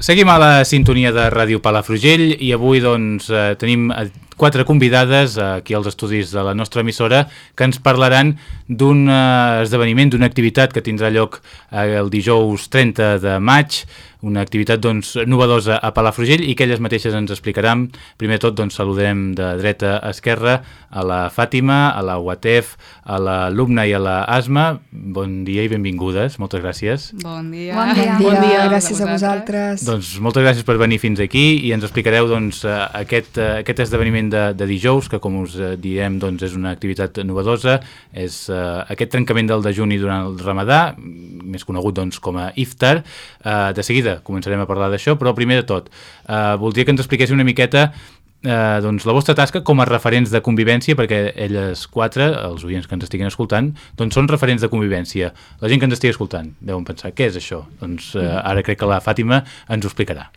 Seguim a la sintonia de Ràdio Palafrugell i avui doncs eh, tenim eh, quatre convidades aquí als estudis de la nostra emissora que ens parlaran d'un eh, esdeveniment, d'una activitat que tindrà lloc el dijous 30 de maig una activitat doncs, novedosa a Palafrugell i que elles mateixes ens explicaran. Primer tot doncs, saludarem de dreta a esquerra a la Fàtima, a la UATEF, a l'alumna i a la Asma. Bon dia i benvingudes, moltes gràcies. Bon dia. Bon dia, bon dia. gràcies a vosaltres. Doncs moltes gràcies per venir fins aquí i ens explicareu doncs, eh, aquest, eh, aquest esdeveniment de, de dijous, que com us eh, diem doncs, és una activitat novedosa, és uh, aquest trencament del dejuni durant el ramadà, més conegut doncs, com a iftar. Uh, de seguida començarem a parlar d'això, però primer de tot, uh, voldria que ens expliquéssiu una miqueta eh, doncs la vostra tasca com a referents de convivència, perquè elles quatre, els oients que ens estiguin escoltant, doncs són referents de convivència. La gent que ens estigui escoltant deuen pensar, què és això? Doncs eh, ara crec que la Fàtima ens ho explicarà.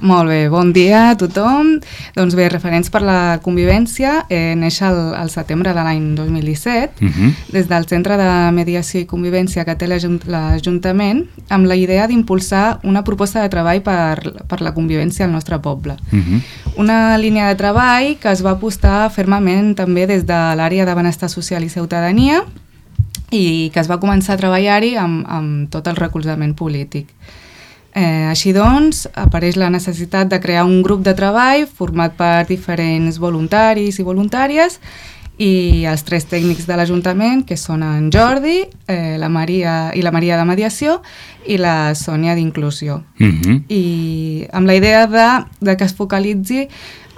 Molt bé, bon dia a tothom. Doncs bé, referents per la convivència, eh, neix el, el setembre de l'any 2017, Uh -huh. des del Centre de Mediació i Convivència que té l'Ajunt- l'Ajuntament, amb la idea d'impulsar una proposta de treball per, per la convivència al nostre poble. Uh -huh. Una línia de treball que es va apostar fermament també des de l'àrea de benestar social i ciutadania i que es va començar a treballar-hi amb, amb tot el recolzament polític. Eh, així doncs, apareix la necessitat de crear un grup de treball format per diferents voluntaris i voluntàries i els tres tècnics de l'Ajuntament, que són en Jordi, eh, la Maria i la Maria de Mediació i la Sònia d'Inclusió Uh -huh. i amb la idea de, de que es focalitzi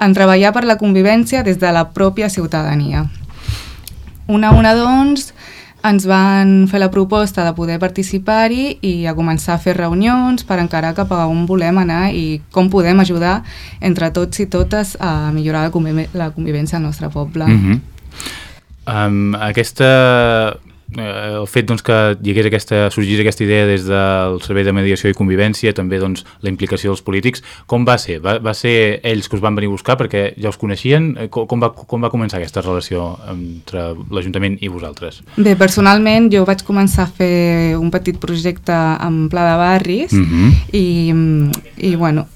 en treballar per la convivència des de la pròpia ciutadania. Una a una, doncs, ens van fer la proposta de poder participar-hi i a començar a fer reunions per encarar cap a on volem anar i com podem ajudar entre tots i totes a millorar la, la convivència al nostre poble. Uh -huh. um, aquesta el fet doncs, que hi hagués aquesta, sorgís aquesta idea des del Servei de Mediació i Convivència, també doncs, la implicació dels polítics, com va ser? Va, va ser ells que us van venir a buscar perquè ja us coneixien? Eh, Com, com, va, com va començar aquesta relació entre l'Ajuntament i vosaltres? Bé, personalment jo vaig començar a fer un petit projecte en Pla de Barris Uh -huh. i, i bueno,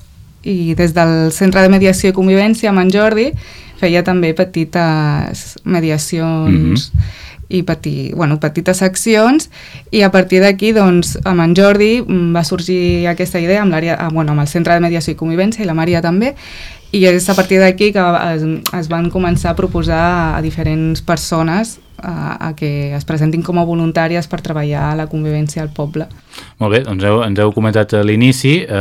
i des del Centre de Mediació i Convivència amb en Jordi feia també petites mediacions Mhm. I peti, bueno, petites accions i a partir d'aquí doncs, amb en Jordi mm, va sorgir aquesta idea amb, ah, bueno, amb el Centre de Mediació i Convivència i la Maria també i és a partir d'aquí que es, es van començar a proposar a diferents persones a, a que es presentin com a voluntàries per treballar a la convivència al poble. Molt bé, doncs heu, ens heu comentat a l'inici, eh,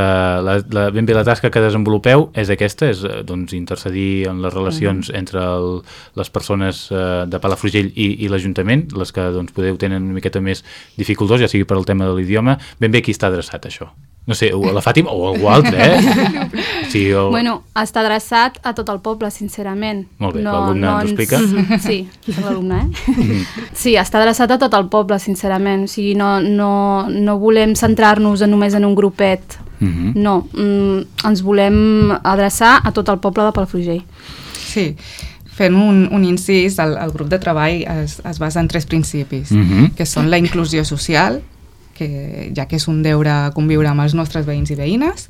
la, la, ben bé la tasca que desenvolupeu és aquesta, és eh, doncs, intercedir en les relacions Mm. entre el, les persones eh, de Palafrugell i, i l'Ajuntament, les que doncs, podeu tenen una miqueta més dificultós, ja sigui per al tema de l'idioma, ben bé qui està adreçat això? No sé, o a la Fàtima o a algú altre, eh? Sí, o... Bueno, està adreçat a tot el poble, sincerament. Molt bé, l'alumne ens ho explica? Sí, l'alumne, eh? Sí, està adreçat a tot el poble, sincerament. O sigui, no, no, no volem centrar-nos només en un grupet. Mhm. No, mm, ens volem adreçar a tot el poble de Palafrugell. Sí, fent un, un incís, el, el grup de treball es, es basa en tres principis, Mhm. que són la inclusió social, que ja que és un deure conviure amb els nostres veïns i veïnes,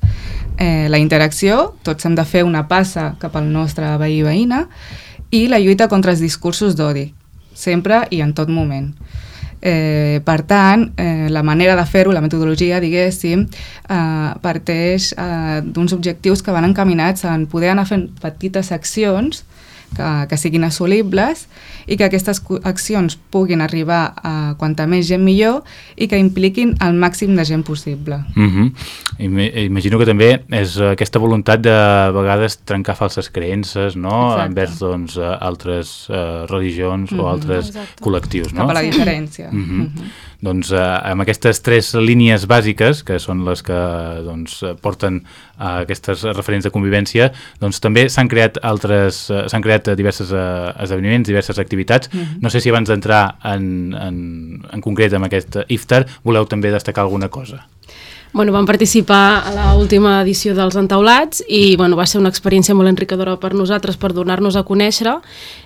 eh, la interacció, tots hem de fer una passa cap al nostre veí i veïna, i la lluita contra els discursos d'odi, sempre i en tot moment. Eh, per tant, eh, la manera de fer-ho, la metodologia, diguéssim, eh, parteix eh, d'uns objectius que van encaminats en poder anar fent petites accions que, que siguin assolibles i que aquestes accions puguin arribar a quanta més gent millor i que impliquin el màxim de gent possible. Mhm. Ima- Imagino que també és aquesta voluntat de a vegades trencar falses creences no? Exacte. envers doncs, altres eh, religions o Mhm. altres Exacte. col·lectius. No? Cap a la diferència. Mhm. Mhm. Doncs eh, amb aquestes tres línies bàsiques, que són les que doncs, eh, porten a aquestes referents de convivència, doncs també s'han creat altres, eh, s'han creat eh, diversos eh, esdeveniments, diverses activitats. Mhm. No sé si abans d'entrar en, en, en concret amb aquest iftar voleu també destacar alguna cosa. Bueno, vam participar a la última edició dels entaulats i bueno, va ser una experiència molt enriquedora per nosaltres per donar-nos a conèixer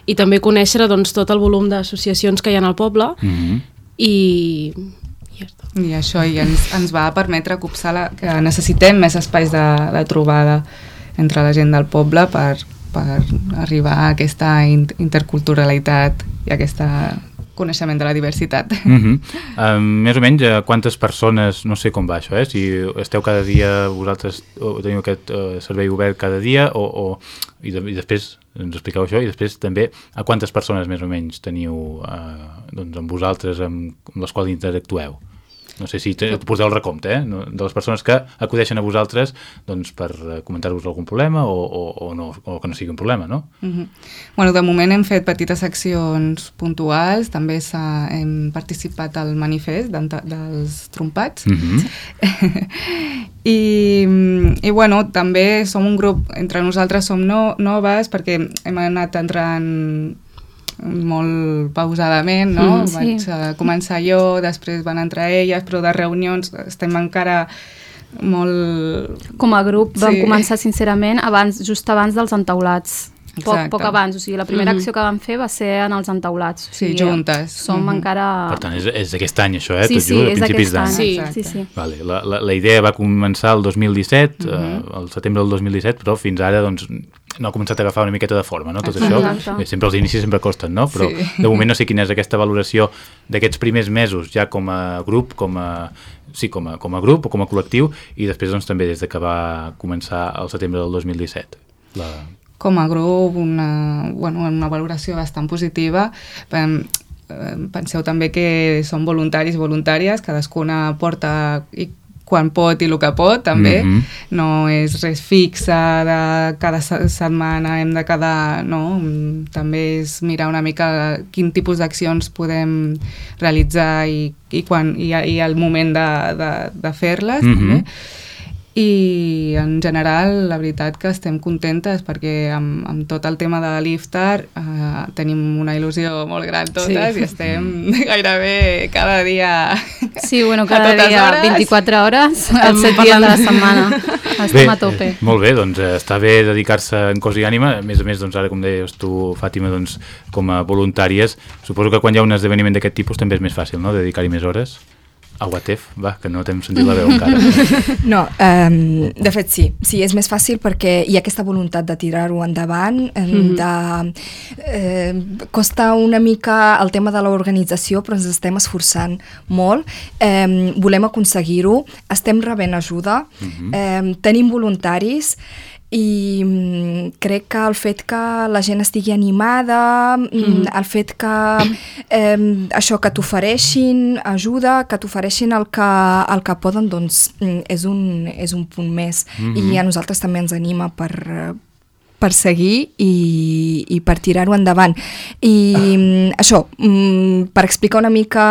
i també conèixer doncs, tot el volum d'associacions que hi ha al poble Mm -hmm. I, I. I això i ens, ens va permetre copsar la, que necessitem més espais de, de trobada entre la gent del poble per, per arribar a aquesta in interculturalitat i aquesta coneixement de la diversitat. Uh -huh. um, més o menys, uh, quantes persones, no sé com va això, eh? si esteu cada dia, vosaltres teniu aquest uh, servei obert cada dia, o, o i, de, i després ens expliqueu això, i després també a quantes persones més o menys teniu uh, doncs, amb vosaltres amb, amb les quals interactueu? No sé si poseu el recompte, eh? de les persones que acudeixen a vosaltres doncs, per eh, comentar-vos algun problema o, o, o, no, o que no sigui un problema, no? Uh -huh. bueno, de moment hem fet petites accions puntuals, també hem participat al manifest dels trompats, uh -huh. I, i bueno, també som un grup, entre nosaltres som no, noves perquè hem anat entrant molt pausadament, no? Mm, sí. Vaig uh, començar jo, després van entrar elles, però de reunions estem encara molt... Com a grup vam sí. començar sincerament abans, just abans dels entaulats. Poc, poc abans, o sigui, la primera mm -hmm. acció que vam fer va ser en els entaulats. O sigui, sí, juntes. Som mm -hmm. encara... Per tant, és, és d'aquest any això, eh? Sí, Tot sí, just, és d'aquest any. Sí, sí, sí. Vale, la, la, la idea va començar el 2017, mm -hmm. eh, el setembre del 2017, però fins ara doncs, no ha començat a agafar una miqueta de forma, no? Tot Exacte. això, bé, sempre els inicis sempre costen, no? Però sí. de moment no sé quina és aquesta valoració d'aquests primers mesos ja com a grup, com a, sí, com a, com a grup o com a col·lectiu i després doncs també des de que va començar el setembre del 2017. La, com a grup una, bueno, una valoració bastant positiva. Penseu també que són voluntaris i voluntàries, cadascuna porta i quan pot i el que pot, també. Mm -hmm. No és res fixe de cada setmana, hem de cada... No? També és mirar una mica quin tipus d'accions podem realitzar i, i, quan, i, i el moment de, de, de fer-les, mm -hmm. també i en general la veritat que estem contentes perquè amb, amb tot el tema de l'Iftar eh, tenim una il·lusió molt gran totes sí. i estem gairebé cada dia Sí, bueno, cada dia hores. 24 hores els 7 dies de la setmana estem bé, a tope. Molt bé, doncs eh, està bé dedicar-se en cos i ànima, a més a més doncs ara com deies tu Fàtima doncs com a voluntàries, suposo que quan hi ha un esdeveniment d'aquest tipus també és més fàcil, no?, dedicar-hi més hores. Aguatef, va, que no t'hem sentit la veu encara. No, um, de fet sí, sí, és més fàcil perquè hi ha aquesta voluntat de tirar-ho endavant, mm -hmm. de, eh, costa una mica el tema de l'organització, però ens estem esforçant molt, eh, volem aconseguir-ho, estem rebent ajuda, mm -hmm. eh, tenim voluntaris, i mm, crec que el fet que la gent estigui animada, mm. mm. el fet que eh, això que t'ofereixin ajuda, que t'ofereixin el, que, el que poden, doncs mm, és un, és un punt més. Mm -hmm. I a nosaltres també ens anima per, per seguir i, i per tirar-ho endavant. I ah. això, mm, per explicar una mica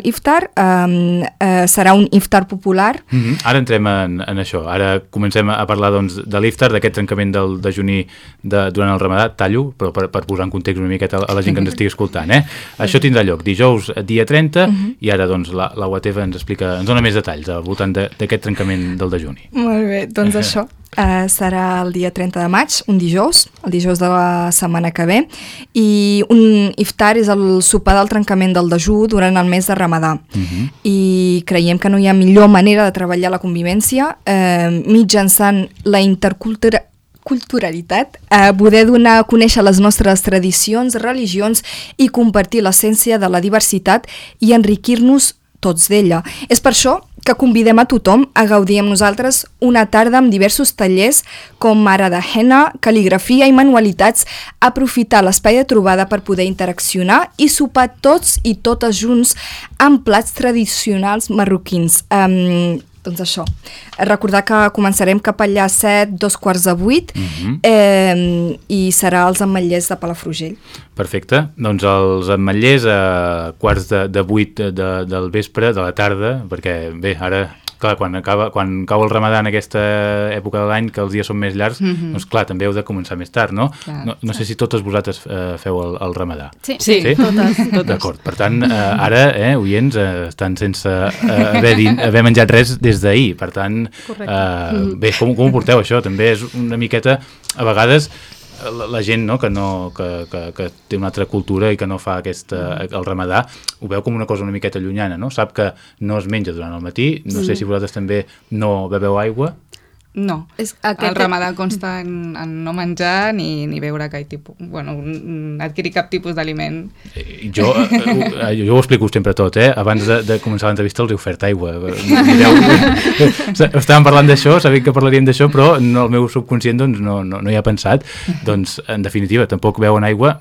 l'iftar, um, uh, serà un iftar popular. Mm -hmm. Ara entrem en, en això, ara comencem a parlar doncs, de l'iftar, d'aquest trencament del dejuní de, durant el ramadà, tallo, però per, per posar en context una miqueta a la gent que ens estigui escoltant. Eh? Això tindrà lloc dijous, dia 30, mm -hmm. i ara doncs, la, la UATV ens explica, ens dona més detalls al voltant d'aquest trencament del dejuni. Molt bé, doncs això. Uh, serà el dia 30 de maig, un dijous, el dijous de la setmana que ve, i un iftar és el sopar del trencament del dejú durant el mes de Ramadà. Uh mhm. -huh. I creiem que no hi ha millor manera de treballar la convivència eh, mitjançant la intercultura culturalitat, eh, poder donar a conèixer les nostres tradicions, religions i compartir l'essència de la diversitat i enriquir-nos tots d'ella. És per això que convidem a tothom a gaudir amb nosaltres una tarda amb diversos tallers com ara de henna, cal·ligrafia i manualitats, aprofitar l'espai de trobada per poder interaccionar i sopar tots i totes junts amb plats tradicionals marroquins. Um, doncs això, recordar que començarem cap allà a 7, dos quarts de 8 uh -huh. eh, i serà als ametllers de Palafrugell. Perfecte, doncs els ametllers a quarts de, de 8 de, del vespre, de la tarda, perquè bé, ara clar, quan, acaba, quan cau el ramadà en aquesta època de l'any, que els dies són més llargs, mm -hmm. doncs clar, també heu de començar més tard, no? Clar, no, no sé si totes vosaltres eh, feu el, el ramadà. Sí, sí, sí? totes. totes. D'acord, per tant, eh, ara, eh, oients, eh, estan sense eh, haver, din, haver menjat res des d'ahir, per tant, eh, bé, com, com ho porteu això? També és una miqueta, a vegades, la, la gent no, que, no, que, que, que té una altra cultura i que no fa aquesta, el ramadà, ho veu com una cosa una miqueta llunyana, no? Sap que no es menja durant el matí, no sé si vosaltres també no beveu aigua, No, És aquest... el ramadà consta en, en no menjar ni, ni beure cap tipus, bueno, adquirir cap tipus d'aliment. Eh, Jo, eh, jo ho explico sempre tot, eh? Abans de, de començar l'entrevista els he ofert aigua. Mireu, estàvem parlant d'això, sabia que parlaríem d'això, però no, el meu subconscient doncs, no, no, no hi ha pensat. Doncs, en definitiva, tampoc beuen aigua.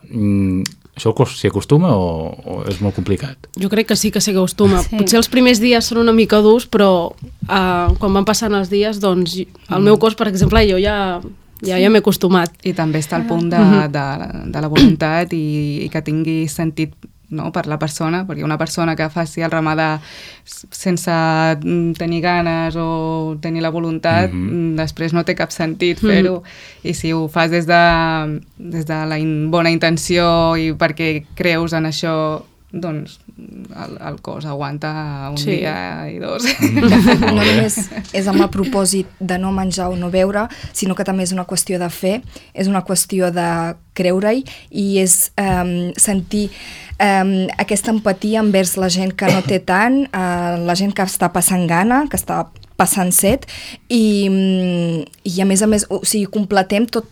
Mm, això cos- s'hi acostuma o, o és molt complicat? Jo crec que sí que s'hi acostuma. Sí. Potser els primers dies són una mica durs, però uh, quan van passant els dies, doncs el meu cos, per exemple, jo ja, ja, ja m'he acostumat. I també està al punt de, de, de la voluntat i, i que tingui sentit no, per la persona, perquè una persona que faci el ramadà sense mm, tenir ganes o tenir la voluntat, mm -hmm. després no té cap sentit fer-ho. I si ho fas des de, des de la in, bona intenció i perquè creus en això, doncs el, el cos aguanta un Sí. dia i dos. no només és amb el propòsit de no menjar o no beure, sinó que també és una qüestió de fer, és una qüestió de creure-hi i és um, sentir um, aquesta empatia envers la gent que no té tant, uh, la gent que està passant gana, que està passant set i, mm, i a més a més, o sigui, completem tot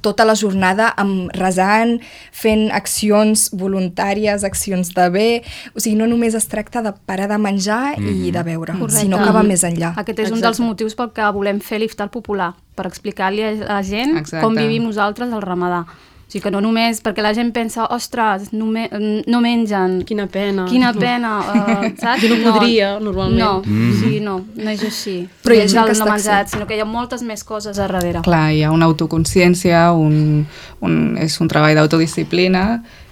tota la jornada amb resant, fent accions voluntàries, accions de bé, o sigui, no només es tracta de parar de menjar i de beure, Correcte. sinó que va més enllà. Aquest és un Exacte. dels motius pel que volem fer l'iftar popular, per explicar-li a la gent Exacte. com vivim nosaltres el ramadà. O sigui que no només, perquè la gent pensa, ostres, no, me, no mengen, Quina pena. quina pena, uh, saps? Jo no podria, normalment. No, sí, no, no és així. Però hi ha no gent que no està menjat, sinó que hi ha moltes més coses a darrere. Clar, hi ha una autoconsciència, un, un, és un treball d'autodisciplina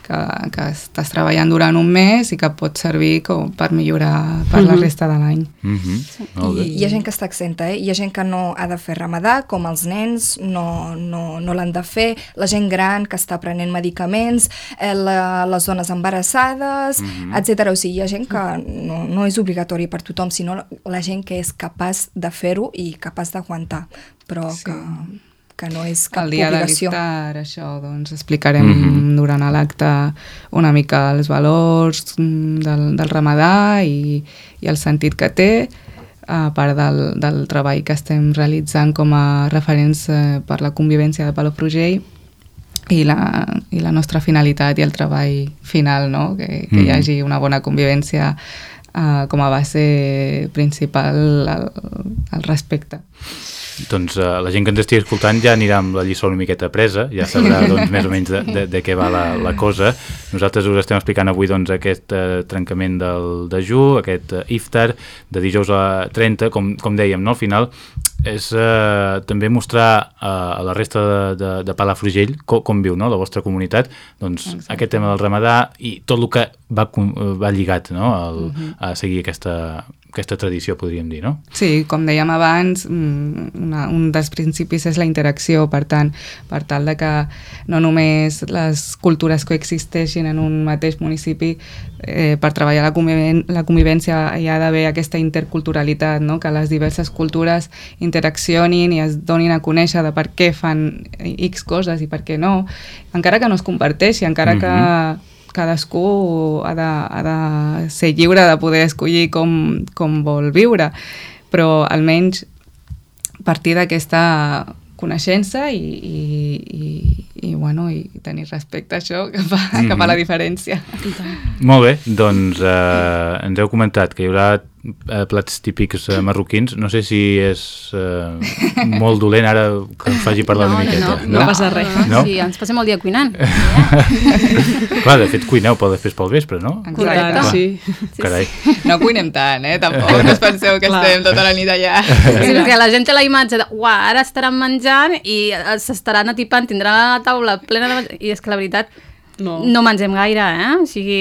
que, que estàs treballant durant un mes i que pot servir com per millorar per la resta de l'any. Mm -hmm. Molt I hi ha gent que està exenta, eh? hi ha gent que no ha de fer ramadà, com els nens, no, no, no l'han de fer, la gent gran que està prenent medicaments, eh, la, les dones embarassades, mm -hmm. etc. O sigui, hi ha gent que no, no és obligatori per tothom, sinó la gent que és capaç de fer-ho i capaç d'aguantar, però Sí. que, que no és cap el dia de obligació. l'iftar, això, doncs explicarem mm -hmm. durant l'acte una mica els valors mm, del, del ramadà i, i el sentit que té, a part del, del treball que estem realitzant com a referents eh, per la convivència de Palafrugell i la, i la nostra finalitat i el treball final, no? que, que hi Mhm. hagi una bona convivència eh, com a base principal al, al respecte. Doncs uh, la gent que ens estigui escoltant ja anirà amb la lliçó una miqueta presa, ja sabrà doncs, més o menys de, de, de què va la, la cosa. Nosaltres us estem explicant avui doncs, aquest uh, trencament del dejú, aquest uh, iftar de dijous a 30, com, com dèiem, no? al final és uh, també mostrar uh, a la resta de, de, de Palafrugell com, com viu no? la vostra comunitat doncs, Exacte. aquest tema del ramadà i tot el que va, va lligat no? El, a seguir aquesta, aquesta tradició, podríem dir, no? Sí, com dèiem abans, mm, una, un dels principis és la interacció, per tant, per tal de que no només les cultures coexisteixin en un mateix municipi, eh, per treballar la, conviven la convivència hi ha d'haver aquesta interculturalitat, no? que les diverses cultures interaccionin i es donin a conèixer de per què fan X coses i per què no, encara que no es comparteixi, encara Mhm. que cadascú ha de, ha de ser lliure de poder escollir com, com vol viure, però almenys partir d'aquesta coneixença i, i, i, i, bueno, i tenir respecte a això cap a, mm -hmm. cap a la diferència. Molt bé, doncs eh, ens heu comentat que hi haurà eh, plats típics eh, marroquins. No sé si és eh, molt dolent ara que ens faci parlar una miqueta. no passa res. No? Sí, ens passem el dia cuinant. Clar, de fet cuineu pel després pel vespre, no? Exacte. Clar, sí. Carai. No cuinem tant, eh? Tampoc no us penseu que Clar. estem tota la nit allà. Sí, perquè la gent té la imatge de, uah, ara estaran menjant i s'estaran atipant, tindran la taula plena de menjar, i és que la veritat No. no mengem gaire, eh? O sigui,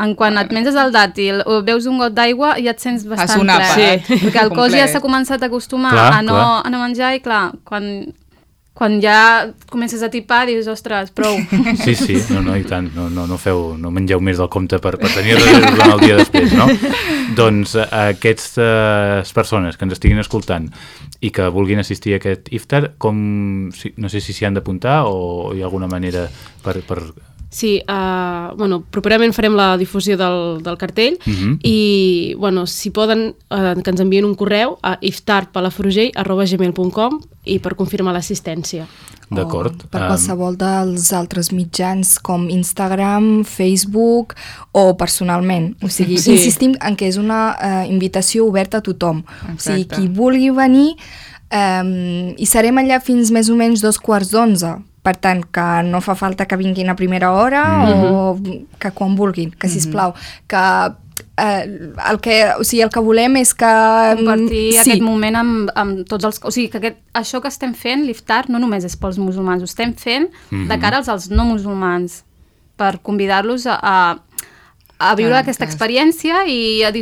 en quan et menges el dàtil o beus un got d'aigua ja et sents bastant ple. Sí. Perquè el cos ja s'ha començat a acostumar Clar, a, no, clar. a no menjar i clar, quan, quan ja comences a tipar dius, ostres, prou. Sí, sí, no, no, i tant, no, no, no, feu, no mengeu més del compte per, per tenir reserves durant el dia després, no? Doncs eh, aquestes persones que ens estiguin escoltant i que vulguin assistir a aquest iftar, com, no sé si s'hi han d'apuntar o hi ha alguna manera per... per... Sí, uh, bueno, properament farem la difusió del, del cartell Uh -huh. i, bueno, si poden, uh, que ens envien un correu a iftarpalafrugell.gmail.com i per confirmar l'assistència. D'acord. Per qualsevol dels altres mitjans com Instagram, Facebook o personalment. O sigui, Sí. insistim en que és una eh, invitació oberta a tothom. O sigui, Exacte. qui vulgui venir eh, i serem allà fins més o menys dos quarts d'onze. Per tant, que no fa falta que vinguin a primera hora mm -hmm. o que quan vulguin, que sisplau, que eh, el que, o sigui, el que volem és que... compartir sí. aquest moment amb, amb tots els... O sigui, que aquest, això que estem fent, l'iftar, no només és pels musulmans, ho estem fent de cara als, als no musulmans, per convidar-los a, a, a viure Ah, aquesta clar. experiència i a,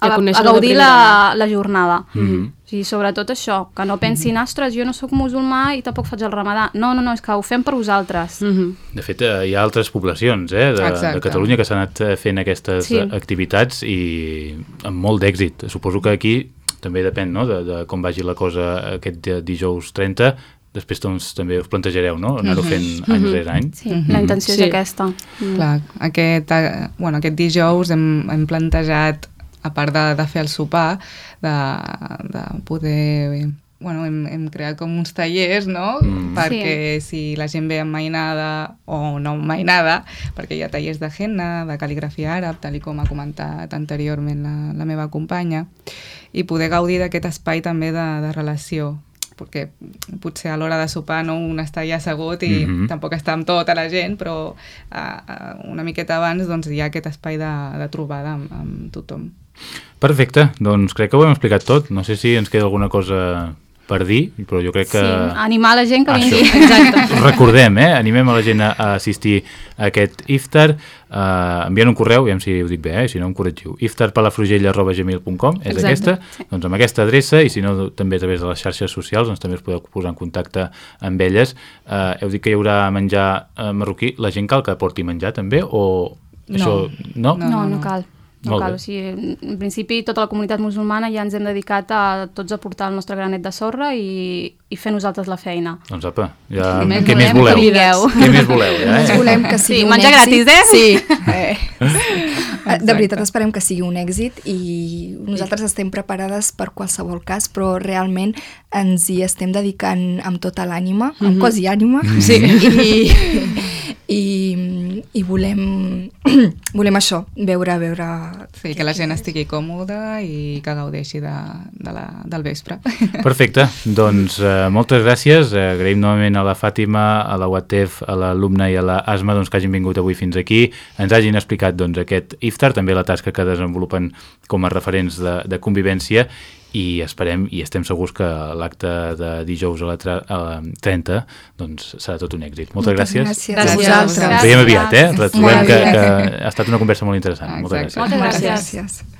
a a, a, gaudir la, la jornada. Mhm. O sigui, sobretot això, que no pensin, ostres, jo no sóc musulmà i tampoc faig el ramadà. No, no, no, és que ho fem per vosaltres. Mm -hmm. De fet, eh, hi ha altres poblacions eh, de, de. Catalunya que s'han anat eh, fent aquestes Sí. sí. activitats i amb molt d'èxit. Suposo que aquí també depèn no, de, de com vagi la cosa aquest dijous 30, després doncs, també us plantejareu no? anar-ho fent any rere any. Sí, la intenció Sí. és aquesta. Clar, aquest, eh, bueno, aquest dijous hem, hem plantejat, a part de, de fer el sopar, de, de poder... Bueno, hem, hem creat com uns tallers, no? Mm. Perquè si la gent ve amb mainada o no amb mainada, perquè hi ha tallers de henna, de cal·ligrafia àrab, tal i com ha comentat anteriorment la, la meva companya, i poder gaudir d'aquest espai també de, de relació perquè potser a l'hora de sopar no, un està allà assegut i Mhm. tampoc està amb tota la gent, però uh, una miqueta abans doncs, hi ha aquest espai de, de trobada amb, amb tothom. Perfecte, doncs crec que ho hem explicat tot. No sé si ens queda alguna cosa per dir, però jo crec que... Sí, animar la gent que Això. vingui. Exacte. Recordem, eh? animem a la gent a, a assistir a aquest iftar, uh, enviant un correu, ja si ho dic bé, eh? si no em corregiu, iftarpalafrugell.gmail.com és Exacte. aquesta, doncs amb aquesta adreça i si no també a través de les xarxes socials doncs també us podeu posar en contacte amb elles uh, heu dit que hi haurà menjar uh, marroquí, la gent cal que porti menjar també o això no? No. No, no cal. No Molt cal. bé. O sigui, en principi, tota la comunitat musulmana ja ens hem dedicat a tots a portar el nostre granet de sorra i, i fer nosaltres la feina. Doncs apa, ja, què més voleu? Què més voleu? Ja, Només eh? volem que sigui Sí, un menjar èxit. gratis, eh? Sí. Eh. De veritat esperem que sigui un èxit i nosaltres estem preparades per qualsevol cas, però realment ens hi estem dedicant amb tota l'ànima, amb cos i ànima, Sí. i, i, i volem, volem això, veure, veure... Sí, que la gent estigui còmoda i que gaudeixi de, de la, del vespre. Perfecte, doncs eh, moltes gràcies, eh, agraïm novament a la Fàtima, a la Watef, a l'alumna i a la Asma doncs, que hagin vingut avui fins aquí, ens hagin explicat doncs, aquest iftar, també la tasca que desenvolupen com a referents de, de convivència i esperem i estem segurs que l'acte de dijous a la, a la 30 doncs, serà tot un èxit. Moltes, Moltes gràcies. gràcies. Gràcies. a vosaltres. Ens veiem aviat, eh? Retrobem que, que ha estat una conversa molt interessant. Moltes Exacte. gràcies. Moltes Moltes gràcies. gràcies.